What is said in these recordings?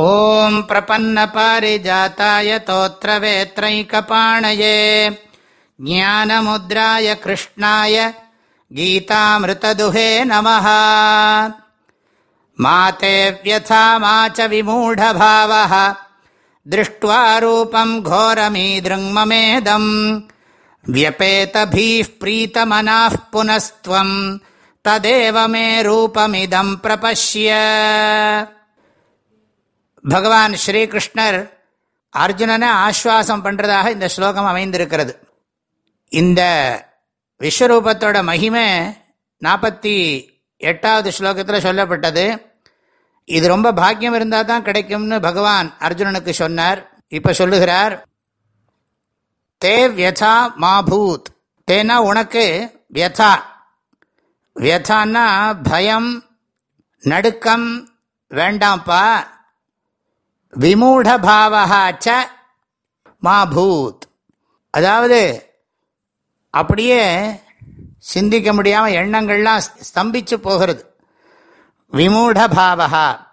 ॐ प्रपन्नपारिजाताय तोत्रवेत्रैकपाणये ज्ञानमुद्राय कृष्णाय गीतामृतदुहे नमः माते व्यथा मा च विमूढभावः दृष्ट्वा रूपम् घोरमीदृङ्ममेदम् व्यपेतभिः प्रीतमनाः पुनस्त्वम् तदेव मे रूपमिदम् प्रपश्य பகவான் ஸ்ரீகிருஷ்ணர் அர்ஜுனனை ஆஸ்வாசம் பண்ணுறதாக இந்த ஸ்லோகம் அமைந்திருக்கிறது. இந்த விஸ்வரூபத்தோட மகிமை நாற்பத்தி எட்டாவது ஸ்லோகத்தில் சொல்லப்பட்டது. இது ரொம்ப பாக்கியம் இருந்தால் தான் கிடைக்கும்னு பகவான் அர்ஜுனனுக்கு சொன்னார். இப்போ சொல்லுகிறார் தே வியதா மாபூத் தேனா உனக்கு வியதா. வியதான்னா பயம் நடுக்கம் வேண்டாம்ப்பா. விமூடபாவகாச்ச மாபூத் அதாவது அப்படியே சிந்திக்க முடியாமல் எண்ணங்கள்லாம் ஸ்தம்பிச்சு போகிறது. விமூடபாவகா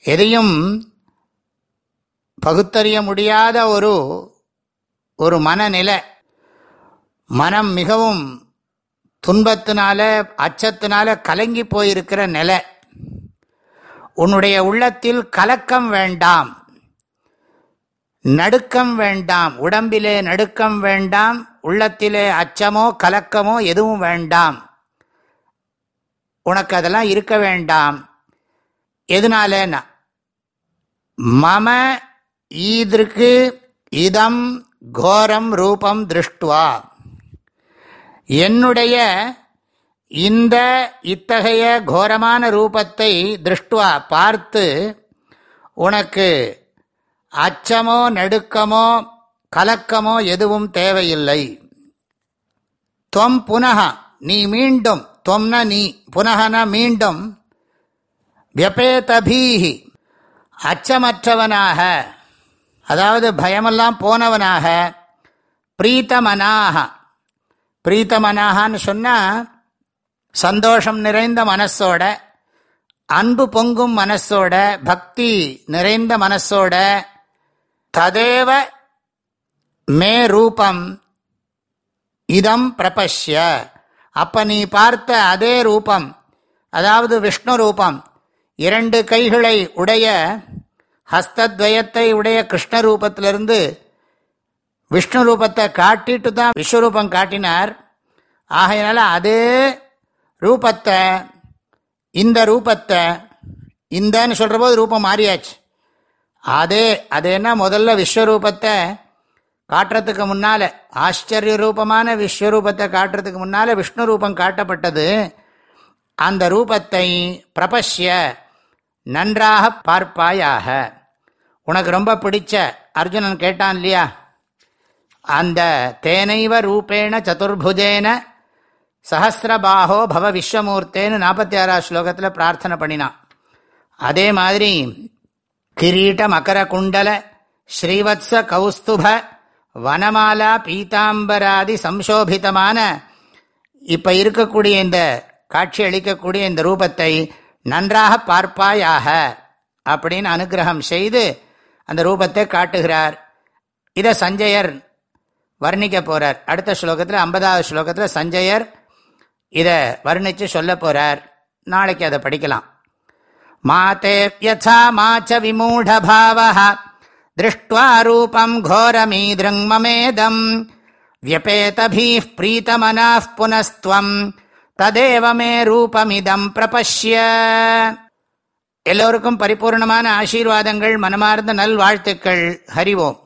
எதையும் பகுத்தறிய முடியாத ஒரு ஒரு மனநிலை. மனம் மிகவும் துன்பத்தினால அச்சத்தினால கலங்கி போயிருக்கிற நிலை. உன்னுடைய உள்ளத்தில் கலக்கம் வேண்டாம். நடுக்கம் வேண்டாம். உடம்பிலே நடுக்கம் வேண்டாம். உள்ளத்திலே அச்சமோ கலக்கமோ எதுவும் வேண்டாம். உனக்கு அதெல்லாம் இருக்க வேண்டாம். எதனாலன்னா மம ஈதிற்கு இதம் கோரம் ரூபம் திருஷ்டுவா. என்னுடைய இந்த இத்தகைய கோரமான ரூபத்தை திருஷ்டுவா பார்த்து உனக்கு அச்சமோ நடுக்கமோ கலக்கமோ எதுவும் தேவையில்லை. தொம் புனகா நீ மீண்டும் தொம்ன நீ புனகன மீண்டும் வியபேதபீஹி அச்சமற்றவனாக அதாவது பயமெல்லாம் போனவனாக பிரீத்தமனாக பிரீத்தமனாகன்னு சொன்னால் சந்தோஷம் நிறைந்த மனசோட அன்பு பொங்கும் மனசோட பக்தி நிறைந்த மனசோட ததேவ மே ரூபம் இதம் பிரபஷ்ய. அப்ப நீ பார்த்த அதே ரூபம் அதாவது விஷ்ணு ரூபம் இரண்டு கைகளை உடைய ஹஸ்தத்வயத்தை உடைய கிருஷ்ண ரூபத்திலிருந்து விஷ்ணு ரூபத்தை காட்டிட்டு தான் விஸ்வரூபம் காட்டினார். ஆகையினால அதே ரூபத்தை இந்த ரூபத்தை இந்தன்னு சொல்கிற போது ரூபம் மாறியாச்சு. அதே அதேன்னா முதல்ல விஸ்வரூபத்தை காட்டுறதுக்கு முன்னால் ஆச்சரிய ரூபமான விஸ்வரூபத்தை காட்டுறதுக்கு முன்னால் விஷ்ணு ரூபம் காட்டப்பட்டது. அந்த ரூபத்தை பிரபஷ்ய நன்றாக பார்ப்பாயாக. உனக்கு ரொம்ப பிடிச்ச அர்ஜுனன் கேட்டான் இல்லையா? அந்த தேனைவ ரூபேண சதுர்புஜேன சஹசிரபாகோ பவ விஸ்வமூர்த்தேன்னு நாற்பத்தி ஆறாவது ஸ்லோகத்தில் பிரார்த்தனை பண்ணினான் அதே மாதிரி கிரீட்ட மகர குண்டல ஸ்ரீவத்ஸ கௌஸ்துப வனமாலா பீதாம்பராதி சம்சோபிதமான இப்போ இருக்கக்கூடிய இந்த காட்சி அளிக்கக்கூடிய இந்த ரூபத்தை நன்றாக பார்ப்பாயாக அப்படின்னு அனுகிரகம் செய்து அந்த ரூபத்தை காட்டுகிறார். இதை சஞ்சயர் வர்ணிக்க போறார். அடுத்த ஸ்லோகத்தில் ஐம்பதாவது ஸ்லோகத்தில் சஞ்சயர் இதை வர்ணித்து சொல்ல போகிறார் நாளைக்கு அதை படிக்கலாம். மாதே யசா மாச்ச விமூடபாவா திருஷ்டுவா ரூபம் கோரமீதிருங்மமேதம் வியபேதபீ பிரீத்தமனா புனஸ்துவம். ததேவ மே ரூபமிதம் பிரபஷ்ய. எல்லோருக்கும் பரிபூர்ணமான ஆசீர்வாதங்கள் மனமார்ந்த நல்வாழ்த்துக்கள். ஹரிவோம்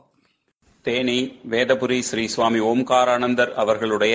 தேனி வேதபுரி ஸ்ரீ சுவாமி ஓம்காரானந்தர் அவர்களுடைய